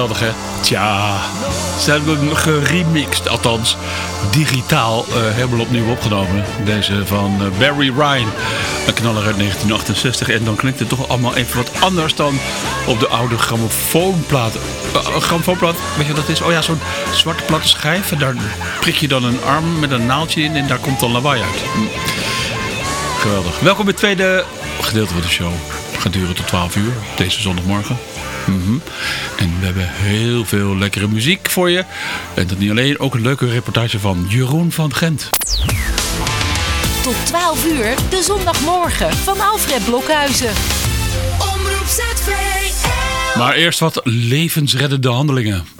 geweldig, hè? Tja, ze hebben hem geremixed, althans digitaal uh, helemaal opnieuw opgenomen. Deze van eh, Barry Ryan, een knaller uit 1968. En dan klinkt het toch allemaal even wat anders dan op de oude grammofoonplaat. Uh, grammofoonplaat, weet je wat dat is? Oh ja, zo'n zwarte platte schijf. En daar prik je dan een arm met een naaldje in en daar komt dan lawaai uit. Hm. Geweldig. Welkom bij het tweede gedeelte van de show. Gaat duren tot 12 uur, deze zondagmorgen. Mhm. En we hebben heel veel lekkere muziek voor je. En dat niet alleen, ook een leuke reportage van Jeroen van Gent. Tot 12 uur, de zondagmorgen van Alfred Blokhuizen. Omroep ZVL. Maar eerst wat levensreddende handelingen.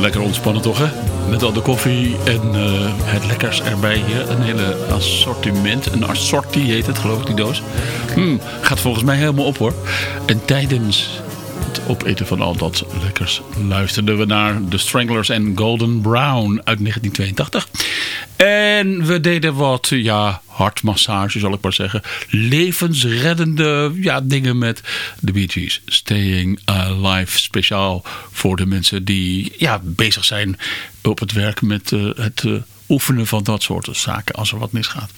Lekker ontspannen toch, hè? Met al de koffie en eh, het lekkers erbij hier. Een hele assortiment. Een assortie heet het, geloof ik, die doos. Hmm, gaat volgens mij helemaal op, hoor. En tijdens het opeten van al dat lekkers luisterden we naar The Stranglers en Golden Brown uit 1982. En we deden wat, ja, hartmassage zal ik maar zeggen. Levensreddende ja, dingen met de Bee. Staying Alive speciaal voor de mensen die ja, bezig zijn op het werk met eh, het eh, oefenen van dat soort zaken als er wat misgaat.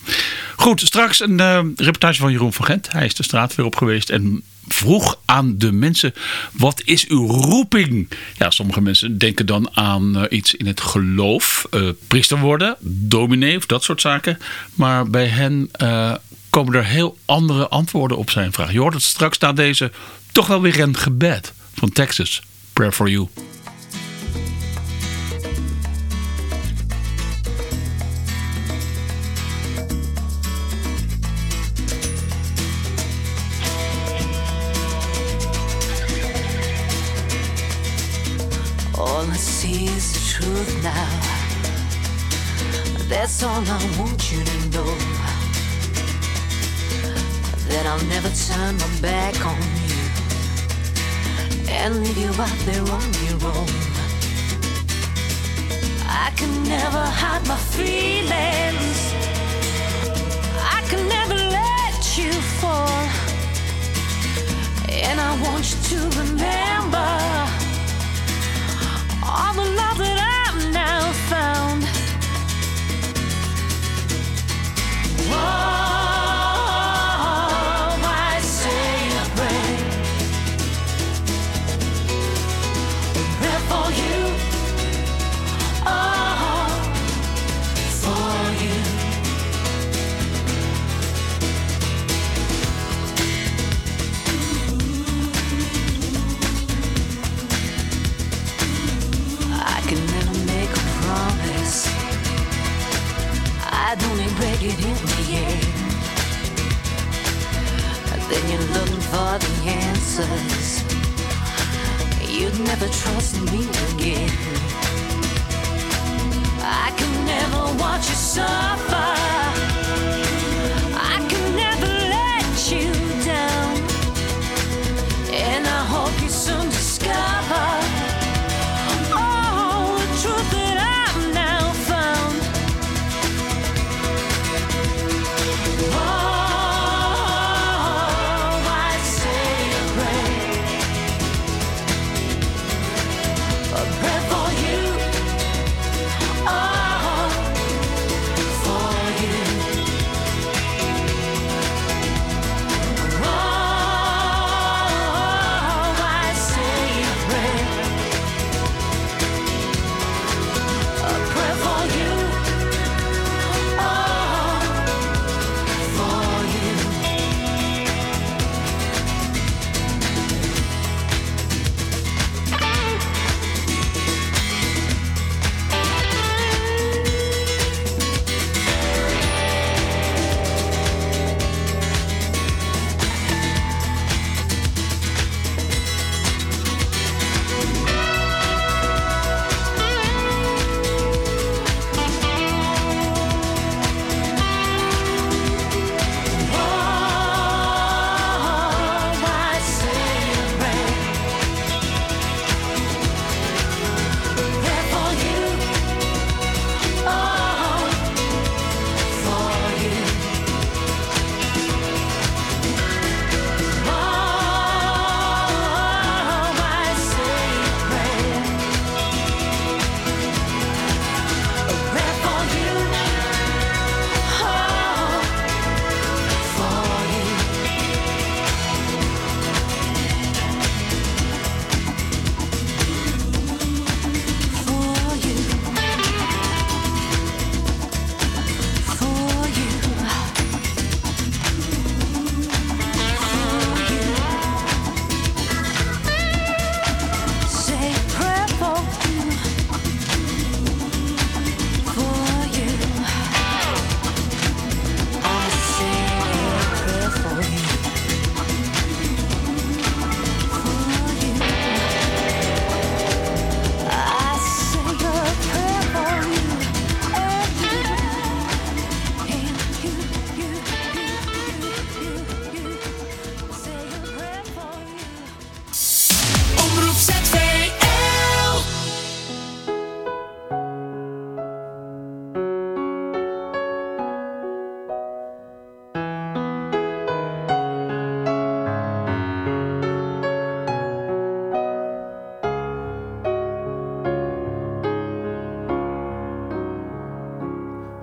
Goed, straks een eh, reportage van Jeroen van Gent. Hij is de straat weer op geweest en vroeg aan de mensen, wat is uw roeping? Ja, sommige mensen denken dan aan eh, iets in het geloof, eh, priester worden, dominee of dat soort zaken. Maar bij hen komen er heel andere antwoorden op zijn vraag. Je hoort het straks na deze toch wel weer een gebed van Texas. Prayer for you. Truth now. That's all I want you to know. That I'll never turn my back on you and leave you out there on your own. I can never hide my feelings. I can never let you fall. And I want you to remember all the love break in the air. Then you're looking for the answers. You'd never trust me again. I can never watch you suffer.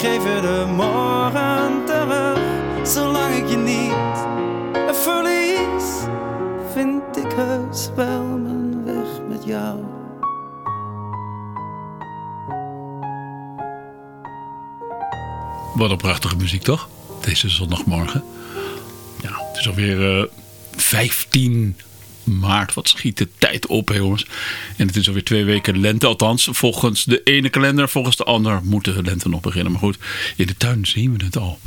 Geef je de morgen terug. Zolang ik je niet verlies, vind ik heus wel mijn weg met jou. Wat een prachtige muziek, toch? Deze zondagmorgen. Ja, het is alweer eh 15 maart. Wat schiet de tijd op, jongens. En het is alweer twee weken lente. Althans, volgens de ene kalender. Volgens de ander moet de lente nog beginnen. Maar goed, in de tuin zien we het al.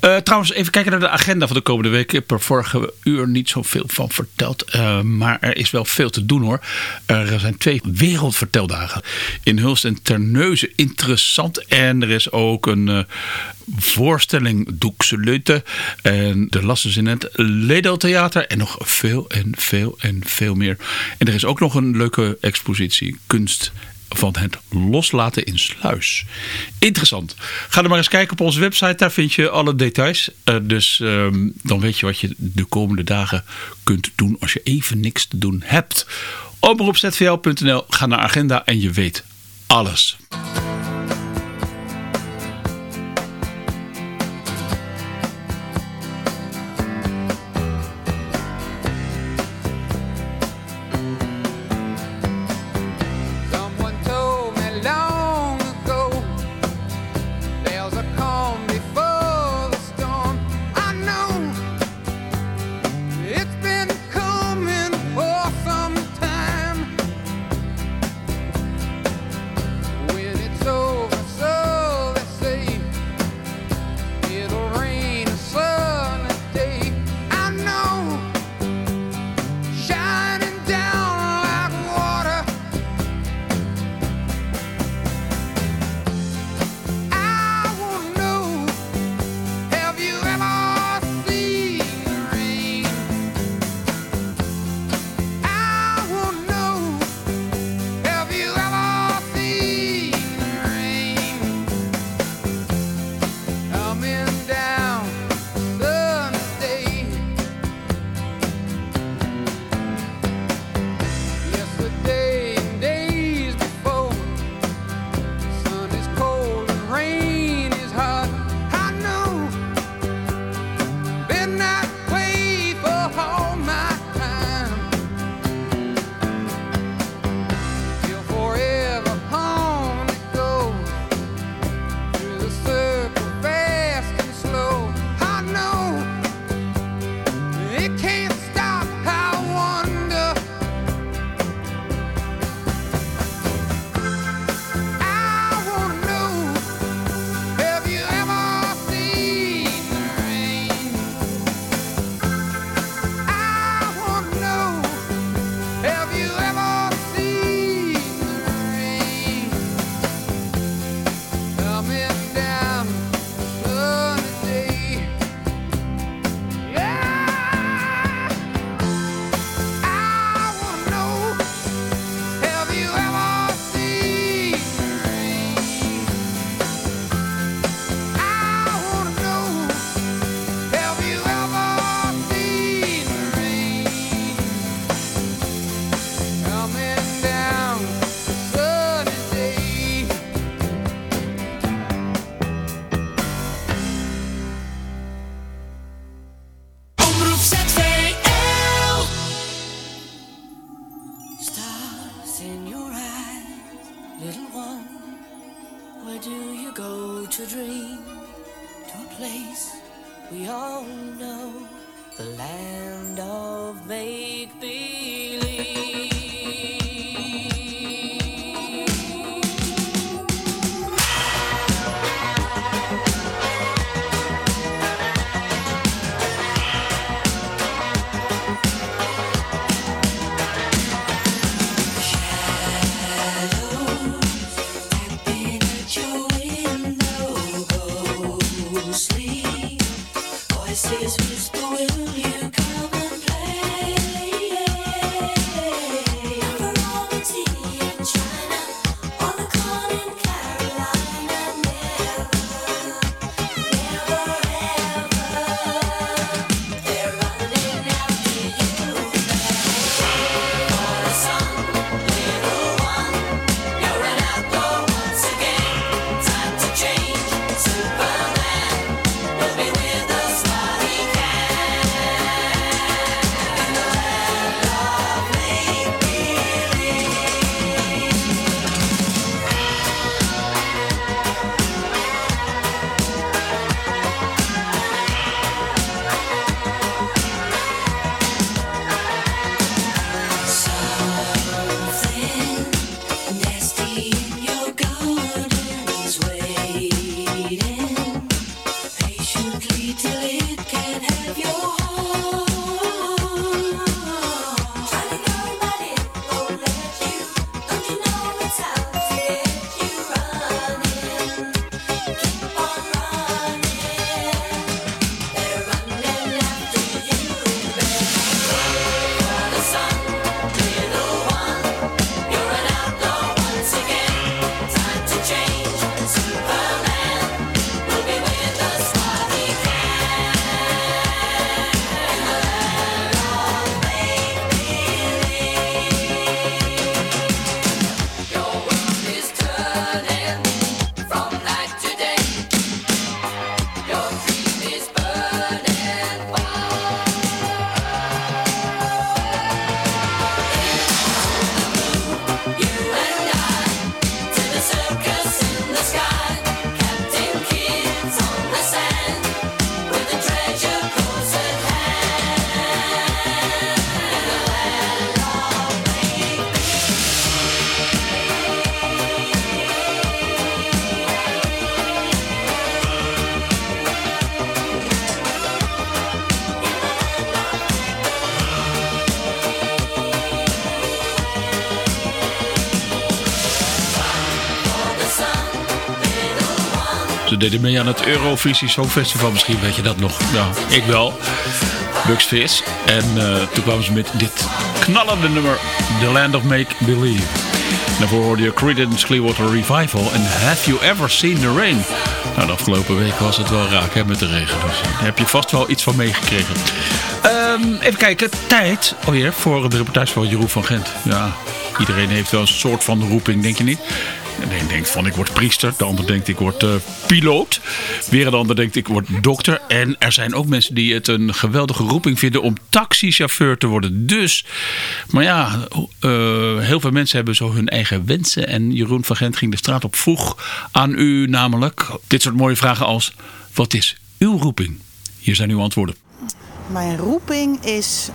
Eh, trouwens, even kijken naar de agenda van de komende week. Ik heb er vorige uur niet zoveel van verteld. eh, maar er is wel veel te doen, hoor. Er zijn twee wereldverteldagen. In Hulst en Terneuzen. Interessant. En er is ook een... voorstelling Doekse en de Lasses in het Ledel Theater en nog veel en veel en veel meer. En er is ook nog een leuke expositie kunst van het loslaten in sluis. Interessant. Ga er maar eens kijken op onze website. Daar vind je alle details. Eh, dus ehm, dan weet je wat je de komende dagen kunt doen als je even niks te doen hebt. Omroepzvl.nl. Ga naar agenda en je weet alles. Deden mee aan het Eurovisie Songfestival. Misschien weet je dat nog. Ja, ik wel. Bugs Fizz. En eh, toen kwamen ze met dit knallende nummer. The Land of Make Believe. Daarvoor hoorde je Creedence Clearwater Revival. En Have You Ever Seen the Rain? Nou, de afgelopen week was het wel raak hè, met de regen. Dus daar heb je vast wel iets van meegekregen. Ehm, even kijken. Tijd alweer voor de reportage van Jeroen van Gent. Ja, iedereen heeft wel een soort van roeping, denk je niet? De een denkt van ik word priester. De ander denkt ik word eh, piloot. Weer een ander denkt ik word dokter. En er zijn ook mensen die het een geweldige roeping vinden om taxichauffeur te worden. Dus, maar ja, eh, heel veel mensen hebben zo hun eigen wensen. En Jeroen van Gent ging de straat op vroeg aan u namelijk dit soort mooie vragen als wat is uw roeping? Hier zijn uw antwoorden. Mijn roeping is.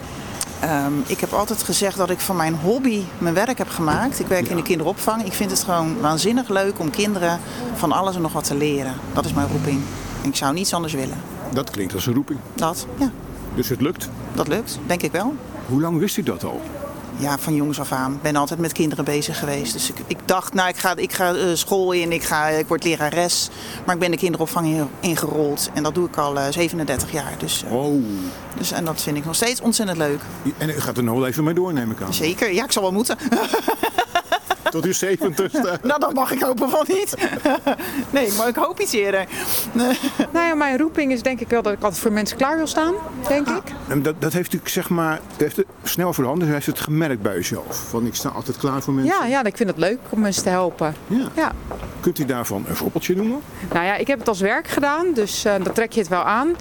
Ehm, ik heb altijd gezegd dat ik van mijn hobby mijn werk heb gemaakt. Ik werk in de kinderopvang. Ik vind het gewoon waanzinnig leuk om kinderen van alles en nog wat te leren. Dat is mijn roeping. Ik zou niets anders willen. Dat klinkt als een roeping. Dat, ja, Dus het lukt. dat lukt. Denk ik wel. Hoe lang wist u dat al? Ja, van jongs af aan. Ik ben altijd met kinderen bezig geweest. Dus ik, ik dacht, nou, ik ga, ik ga eh, school in, ik, ga, ik word lerares. Maar ik ben de kinderopvang in- ingerold. En dat doe ik al eh, 37 jaar. Dus, eh, Oh. dus, en dat vind ik nog steeds ontzettend leuk. En u gaat er nog wel even mee door, neem ik aan. Zeker, ja, ik zal wel moeten. Tot uw 70ste. nou, dat mag ik hopen van niet. nee, maar ik hoop iets eerder. Nou ja, mijn roeping is denk ik wel dat ik altijd voor mensen klaar wil staan, denk ik. En dat, dat heeft u zeg maar, u heeft het snel voor de hand, dus u heeft het gemerkt bij uzelf. Van ik sta altijd klaar voor mensen. Ja, ja, ik vind het leuk om mensen te helpen. Ja. Ja. Kunt u daarvan een voorbeeldje noemen? Nou ja, ik heb het als werk gedaan, dus eh dan trek je het wel aan.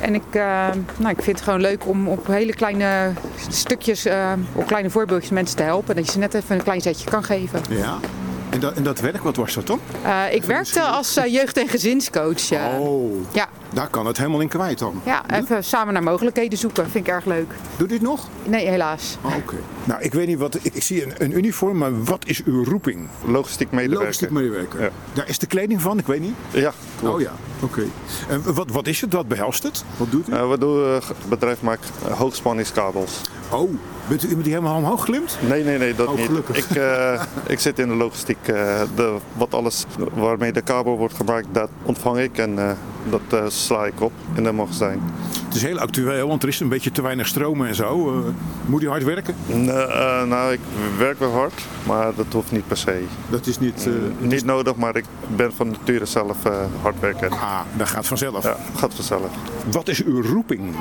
En ik, eh, nou, ik vind het gewoon leuk om op hele kleine stukjes, eh, op kleine voorbeeldjes mensen te helpen. Dat je ze net even een klein zetje kan geven. Ja. En dat, en dat werk, wat was dat dan? Eh, ik werkte als jeugd- en gezinscoach. Oh, Ja, daar kan het helemaal in kwijt dan. ja, even samen naar mogelijkheden zoeken. Vind ik erg leuk. Doe dit nog? Nee, helaas. Oh, Oké. Nou, ik weet niet wat. Ik, ik zie een, een uniform, maar wat is uw roeping? Logistiek medewerker. Logistiek medewerker. Ja. Daar is de kleding van, ik weet niet. Ja, klopt. Oh ja, oké. En wat, wat is het? Wat behelst het? Wat doet u? Eh, wat doe eh, het bedrijf maakt hoogspanningskabels. Oh, bent u iemand die helemaal omhoog glimt? Nee, nee, nee, dat Oh, niet. Ik, eh, ik zit in de logistiek. eh, de, wat alles waarmee de kabel wordt gemaakt, dat ontvang ik en eh, dat sla ik op in de magazijn. Het is heel actueel, want er is een beetje te weinig stroom en zo. Moet u hard werken? Nee, nou, ik werk wel hard, maar dat hoeft niet per se. Dat is niet... Niet nodig, maar ik ben van nature zelf hard werken. ah, dat gaat vanzelf. Ja, gaat vanzelf. Wat is uw roeping?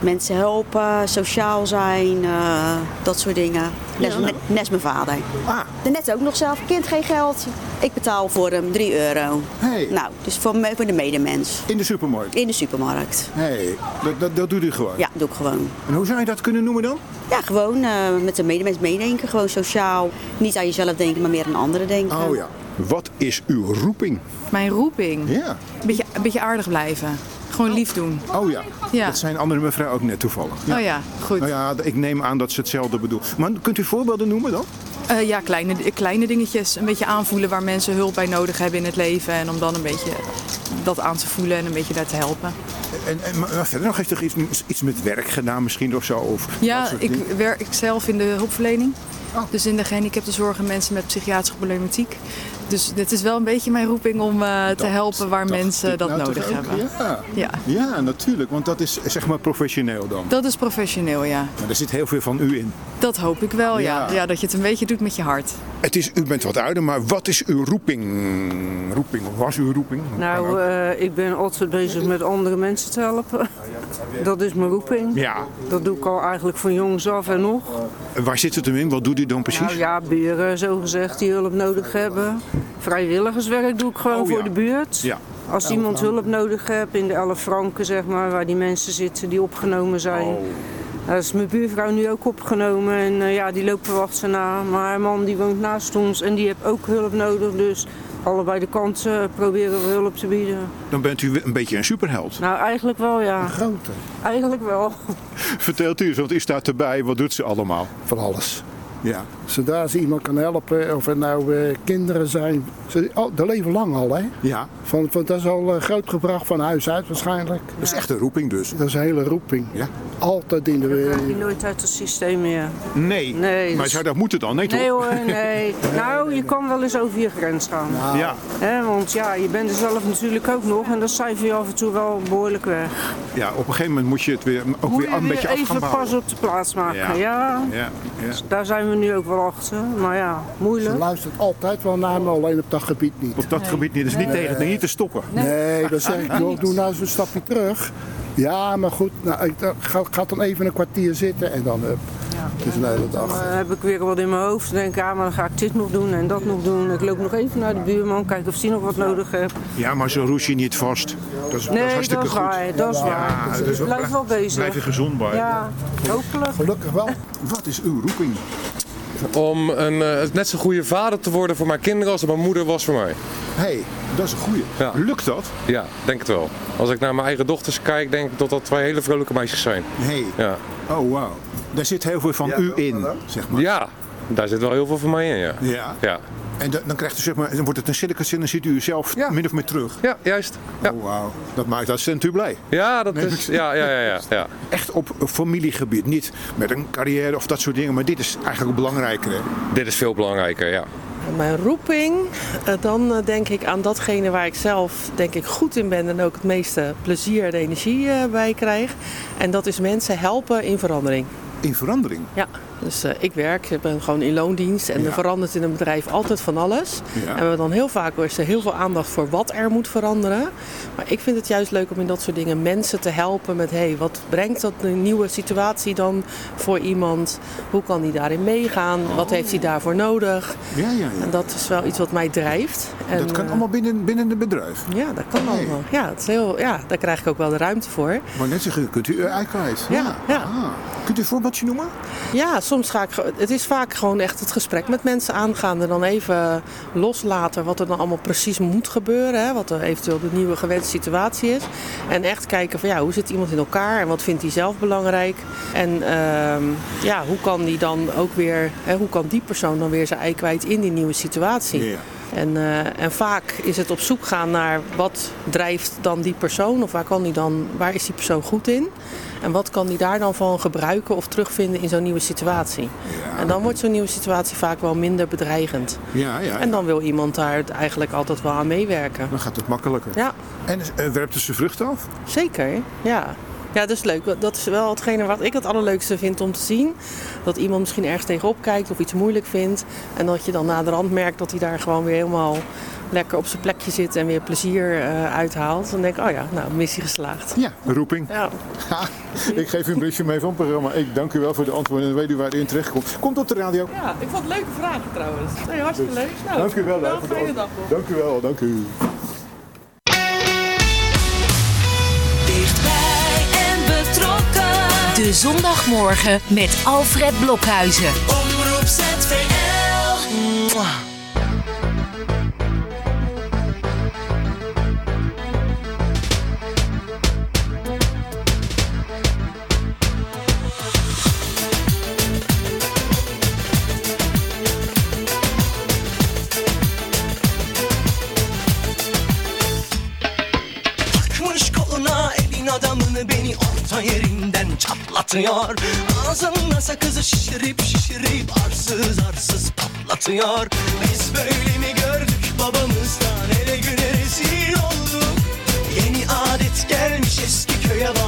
Mensen helpen, sociaal zijn, eh, dat soort dingen. Net, Ja. net, net als mijn vader. Ah, Net ook nog zelf, kind geen geld. Ik betaal voor hem 3 euro. hey, Nou, dus voor, me- voor de medemens. in de supermarkt. In de supermarkt. hey, dat, dat, dat doet u gewoon. Ja, doe ik gewoon. En hoe zou je dat kunnen noemen dan? Ja, gewoon eh, met de medemens meedenken. Gewoon sociaal. Niet aan jezelf denken, maar meer aan anderen denken. Oh ja. Wat is uw roeping? Mijn roeping. Ja. Beetje, een beetje aardig blijven. Gewoon lief doen. Oh ja. Ja. Dat zijn andere mevrouw ook net toevallig. Oh ja, goed. Nou ja, ik neem aan dat ze hetzelfde bedoelt. Maar kunt u voorbeelden noemen dan? Eh, ja, kleine, kleine dingetjes. Een beetje aanvoelen waar mensen hulp bij nodig hebben in het leven. En om dan een beetje dat aan te voelen en een beetje daar te helpen. En, en, maar verder nog, heeft er iets, iets met werk gedaan misschien of zo? Of Ja, ik dingen? werk zelf in de hulpverlening. Oh. Dus in de gehandicaptenzorg en mensen met psychiatrische problematiek. Dus dit is wel een beetje mijn roeping om eh, te helpen waar mensen dat nou nodig hebben. Ja. Ja. ja, natuurlijk. Want dat is zeg maar professioneel dan. Dat is professioneel, ja. Maar er zit heel veel van u in. Dat hoop ik wel, ja. Ja. ja. Dat je het een beetje doet met je hart. Het is, u bent wat ouder, maar wat is uw roeping? Roeping, of was uw roeping? Nou, eh, ik ben altijd bezig met andere mensen te helpen. Dat is mijn roeping. ja. Dat doe ik al eigenlijk van jongs af en nog. Waar zit het hem in? Wat doet u dan precies? Nou ja, buren zo gezegd die hulp nodig hebben. Vrijwilligerswerk doe ik gewoon Oh, ja. voor de buurt. Ja. Als iemand hulp nodig heeft in de Elf Franken, zeg maar, waar die mensen zitten die opgenomen zijn. Oh. Dat is mijn buurvrouw nu ook opgenomen en eh, ja, die loopt wel achterna. Maar haar man die woont naast ons en die heeft ook hulp nodig. Dus allebei de kanten proberen we hulp te bieden. Dan bent u een beetje een superheld. Nou, eigenlijk wel ja. Grote. Eigenlijk wel. Vertelt u eens, want u staat erbij. Wat doet ze allemaal? Van alles. Ja. Zodra ze iemand kan helpen, of het nou eh, kinderen zijn. Ze, oh, dat leven lang al, hè? Ja. Van, van, dat is al eh, grootgebracht van huis uit waarschijnlijk. Dat is echt een roeping dus. Dat is een hele roeping. Ja. Altijd in de je wereld. nooit uit het systeem meer. Nee. Nee, Maar dus- zou dat moeten dan? Nee, toch? Nee hoor, nee. Nou, je kan wel eens over je grens gaan. Ja. Hè, want ja, je bent er zelf natuurlijk ook nog en dat cijfer je af en toe wel behoorlijk weg. ja, op een gegeven moment moet je het weer, ook Moet weer je een weer beetje af gaan even bouwen. pas op de plaats maken. Ja. Ja. Ja, ja. Daar zijn we nu ook wel achter. Maar ja, Ze moeilijk. luistert altijd wel naar me, alleen op dat gebied niet. Op dat gebied niet. Dus niet tegen, niet te stoppen. Nee, dan zeg ik, joh, doe nou eens een stapje terug. Ja, maar goed, nou, ik ga, ga dan even een kwartier zitten en dan hup. Het is een hele Dan dag. eh, heb ik weer wat in mijn hoofd. Dan denk ik, ah, maar dan ga ik dit nog doen en dat nog doen. Ik loop nog even naar de buurman, kijken of die nog wat nodig heeft. Ja, maar zo roes je niet vast. Dat is, dat is Nee, dat hartstikke is goed. waar. Dat is waar. Ja, Dus dus ik blijf wel bezig. Blijf je gezond bij. Ja, hopelijk. Gelukkig wel. Wat is uw roeping? Om een eh, net zo goede vader te worden voor mijn kinderen als dat mijn moeder was voor mij. Hé, hey, dat is een goeie. Ja. Lukt dat? Ja, denk het wel. Als ik naar mijn eigen dochters kijk, denk ik dat dat twee hele vrolijke meisjes zijn. Hey. Ja, Oh, wauw. Daar zit heel veel van u in, zeg maar. ja daar zit wel heel veel van mij in, ja. Ja. Ja, En da- dan, krijgt u, zeg maar, dan wordt het een circus en dan ziet u zelf Ja. min of meer terug. ja juist. Ja, Oh, wauw. Dat maakt assistent u blij. ja dat Nee, is... Ja, ja, ja, ja, ja. Echt op familiegebied. Niet met een carrière of dat soort dingen. Maar dit is eigenlijk belangrijker. Hè? Dit is veel belangrijker, ja. Mijn roeping, eh, dan eh, denk ik aan datgene waar ik zelf denk ik goed in ben en ook het meeste plezier en energie eh, bij krijg. En dat is mensen helpen in verandering. In verandering. Ja, dus eh, ik werk, ik ben gewoon in loondienst en Ja. er verandert in een bedrijf altijd van alles. Ja. En we hebben dan heel vaak is er heel veel aandacht voor wat er moet veranderen. Maar ik vind het juist leuk om in dat soort dingen mensen te helpen met hey, wat brengt dat een nieuwe situatie dan voor iemand? Hoe kan die daarin meegaan? Wat heeft hij daarvoor nodig? Ja, ja, ja. En dat is wel iets wat mij drijft. En, dat kan eh, allemaal binnen, binnen het bedrijf. Ja, dat kan Hey. allemaal. Ja, het is heel, ja, daar krijg ik ook wel de ruimte voor. Maar net zeggen, kunt u uw ei kwijt. Ja, ja. Ah. Kunt u een voorbeeldje noemen? Ja, soms ga ik, het is vaak gewoon echt het gesprek met mensen aangaan. En dan even loslaten wat er dan allemaal precies moet gebeuren. Hè, wat er eventueel de nieuwe gewenste situatie is. En echt kijken van ja, hoe zit iemand in elkaar en wat vindt hij zelf belangrijk. En ehm, ja, hoe kan die dan ook weer, hè, hoe kan die persoon dan weer zijn ei kwijt in die nieuwe situatie. En, eh, en vaak is het op zoek gaan naar wat drijft dan die persoon of waar, kan die dan, waar is die persoon goed in. En wat kan die daar dan van gebruiken of terugvinden in zo'n nieuwe situatie. En dan wordt zo'n nieuwe situatie vaak wel minder bedreigend. Ja, ja. En dan wil iemand daar eigenlijk altijd wel aan meewerken. Dan gaat het makkelijker. Ja. En eh, werpt het zijn vruchten af? Zeker, ja. Ja, dat is leuk. Dat is wel hetgene wat ik het allerleukste vind om te zien. Dat iemand misschien ergens tegenop kijkt of iets moeilijk vindt. En dat je dan naderhand merkt dat hij daar gewoon weer helemaal lekker op zijn plekje zit en weer plezier eh, uithaalt. Dan denk ik, oh ja, nou, missie geslaagd. Ja, roeping. Ja. ik geef u een briefje mee van het programma. Ik dank u wel voor de antwoorden en dan weet u waar u in terecht komt. Komt op de radio. Ja, ik vond het leuke vragen trouwens. Nee, hartstikke leuk. Nou, dank u wel. Wel fijne dag nog. Dank u wel, dank u. De zondagmorgen met Alfred Blokhuizen. Omroep ZVL. Elin adamını beni orta yerinden çatlatıyor. Ağzında sakızı şişirip şişirip arsız arsız patlatıyor. Biz böyle mi gördük babamızdan? Ele güne rezil olduk. Yeni adet gelmiş eski köye bak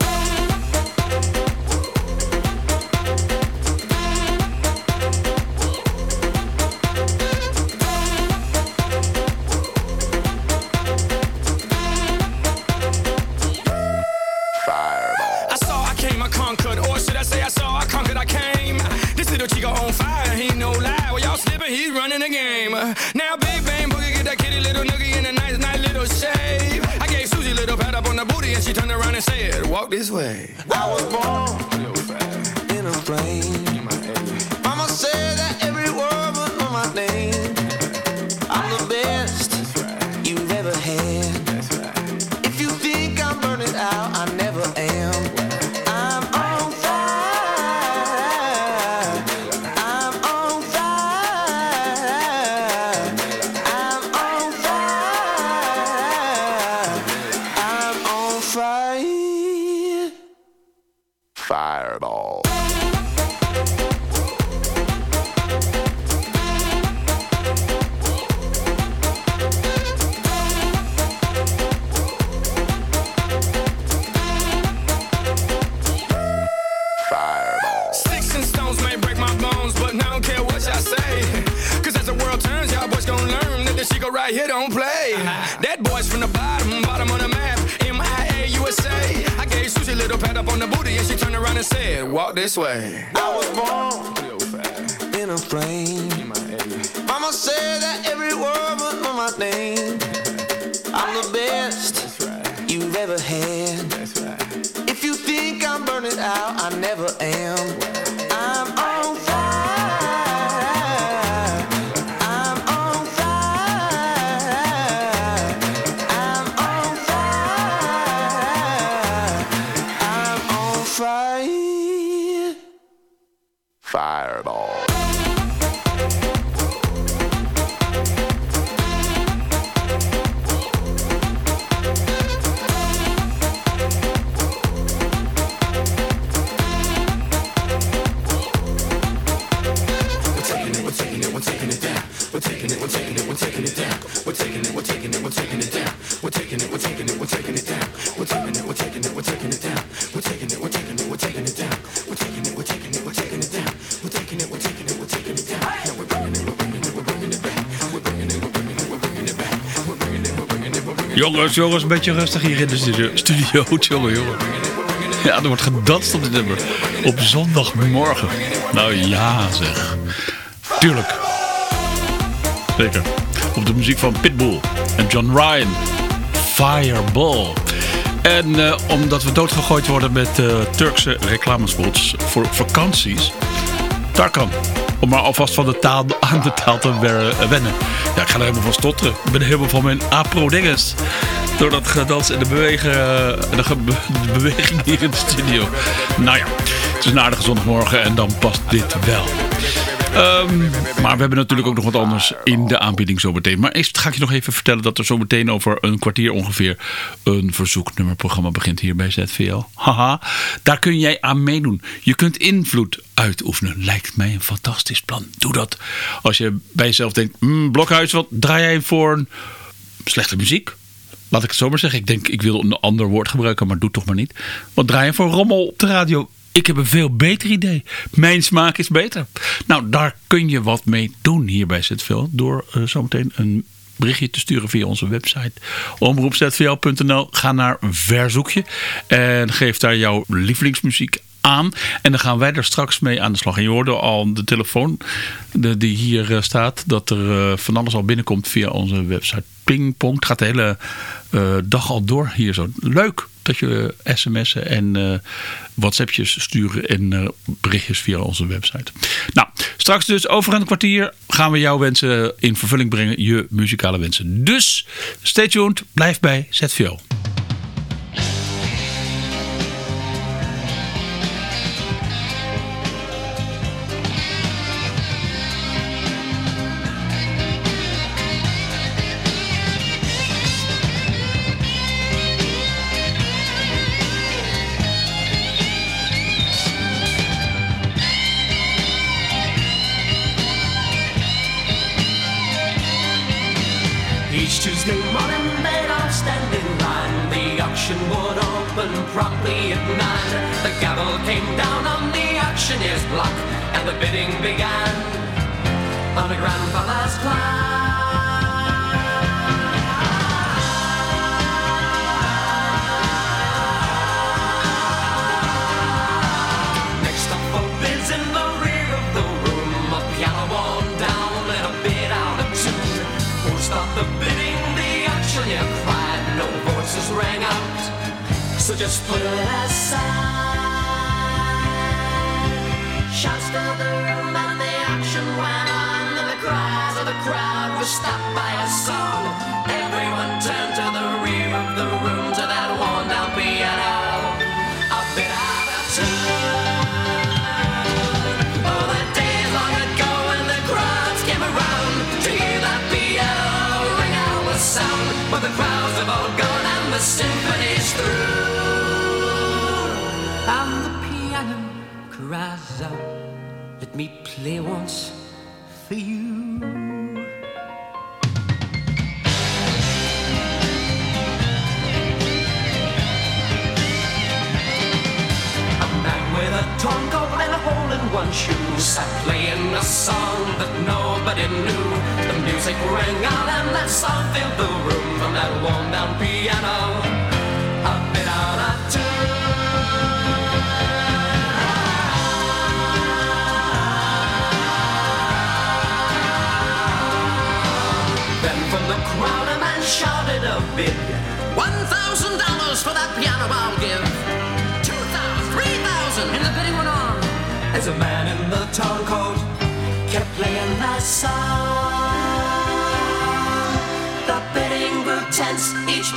Jongens, jongens, een beetje rustig hier in de studio. studio. Jongen, jongen. Ja, er wordt gedanst op dit nummer. Op zondagmorgen. Nou ja, zeg. Tuurlijk. Zeker. Op de muziek van Pitbull en John Ryan. Fireball. En eh, omdat we doodgegooid worden met eh, Turkse reclamespots voor vakanties. Tarkan. Om maar alvast van de taal aan de taal te wennen. Ja, ik ga er helemaal van stotteren. Ik ben helemaal van mijn apro-dinges. Door dat gedans en de, bewegen, eh, de, de beweging hier in de studio. Nou ja, het is een aardige zondagmorgen en dan past dit wel. Ehm, maar we hebben natuurlijk ook nog wat anders in de aanbieding zometeen. Maar eerst ga ik je nog even vertellen dat er zometeen over een kwartier ongeveer een verzoeknummerprogramma begint hier bij ZVL. Haha, daar kun jij aan meedoen. Je kunt invloed uitoefenen. Lijkt mij een fantastisch plan. Doe dat. Als je bij jezelf denkt, "Hmm, Blokhuis, wat draai jij voor een slechte muziek? Laat ik het zo maar zeggen. Ik denk, ik wil een ander woord gebruiken, maar doe toch maar niet. Wat draai je voor rommel op de radio? Ik heb een veel beter idee. Mijn smaak is beter. Nou, daar kun je wat mee doen hier bij ZVL. Door eh, zometeen een berichtje te sturen via onze website. Omroepzvl.nl. Ga naar verzoekje. En geef daar jouw lievelingsmuziek aan. En dan gaan wij er straks mee aan de slag. En je hoorde al de telefoon de, die hier eh, staat. Dat er eh, van alles al binnenkomt via onze website. Pingpong. Het gaat de hele dag al door hier zo. Leuk dat je sms'en en eh, whatsappjes sturen en eh, berichtjes via onze website. Nou, straks dus over een kwartier gaan we jouw wensen in vervulling brengen. Je muzikale wensen. Dus stay tuned. Blijf bij ZVO. But the crowds have all gone and the symphony's through, and the piano cries out, "Let me play once for you." With a torn and a hole in one shoe sat playing a song that nobody knew. Music rang out and that song filled the room from that worn down piano. A bit out of tune. Then from the crowd a man shouted a bid. One thousand dollars for that piano I'll give. Two thousand, three thousand, and the bidding went on. As a man in the town coat kept playing that song.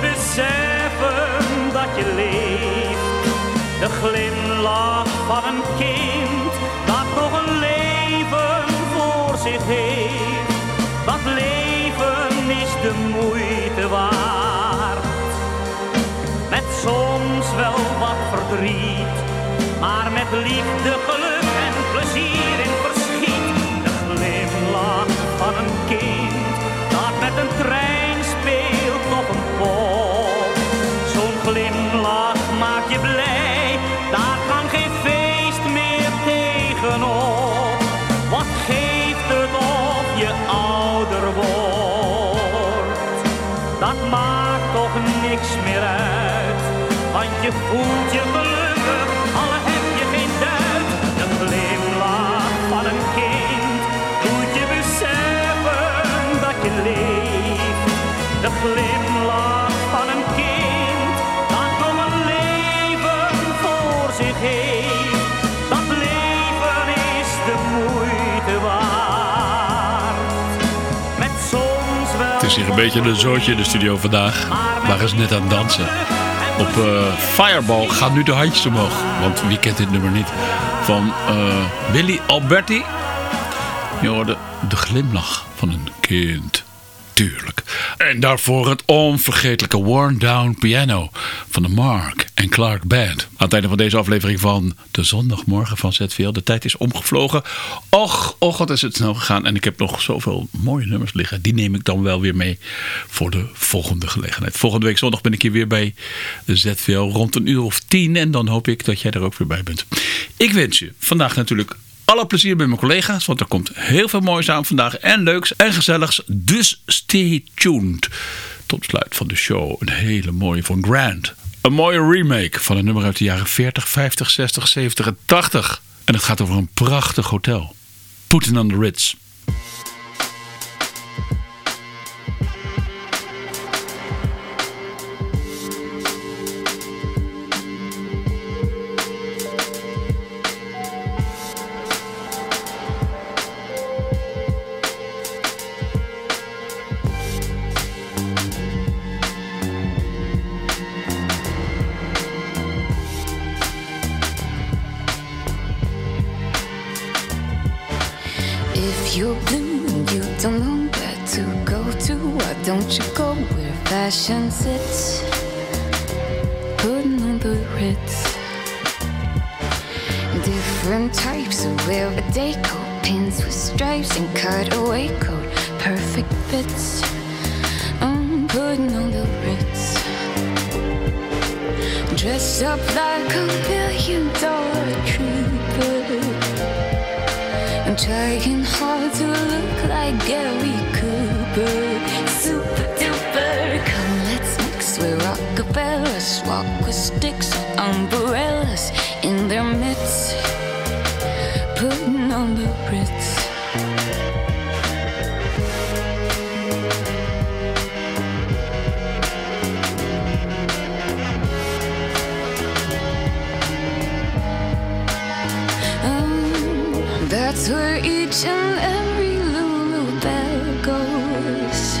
Beseffen dat je leeft. De glimlach van een kind dat nog een leven voor zich heeft. Dat leven is de moeite waard. Met soms wel wat verdriet, maar met liefde, geluk en plezier in verschiet. De glimlach van een kind dat met een trein speelt op een beetje een zootje in de studio vandaag. Waren ze net aan het dansen. Op eh, Fireball gaan nu de handjes omhoog. Want wie kent dit nummer niet? Van eh, Willy Alberti. Je hoorde de glimlach van een kind. Tuurlijk. En daarvoor het onvergetelijke Worn Down Piano van de Mark en Clark Band. Aan het einde van deze aflevering van de zondagmorgen van ZVL. De tijd is omgevlogen. Och, och, wat is het snel gegaan. En ik heb nog zoveel mooie nummers liggen. Die neem ik dan wel weer mee voor de volgende gelegenheid. Volgende week zondag ben ik hier weer bij ZVL rond een uur of tien. En dan hoop ik dat jij er ook weer bij bent. Ik wens je vandaag natuurlijk alle plezier met mijn collega's, want er komt heel veel moois aan vandaag. En leuks en gezelligs. Dus stay tuned. Tot sluit van de show een hele mooie van Grant. Een mooie remake van een nummer uit de jaren 40, 50, 60, 70 en 80. En het gaat over een prachtig hotel. Putting on the Ritz. That's where each and every Lulu bell goes.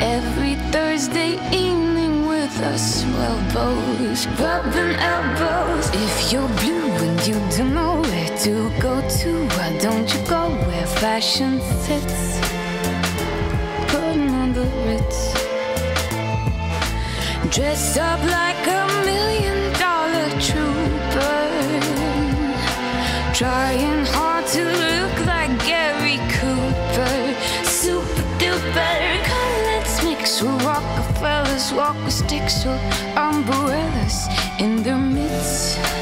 Every Thursday evening with a swell bows, rubbing elbows. If you're blue and you don't know where to go to, why don't you go where fashion sits? Putting on the Ritz. Dressed up like a million dollar trooper. Trying hard to look like Gary Cooper. Super duper. Come, let's mix with Rockefellers. Walk with sticks or umbrellas in their midst.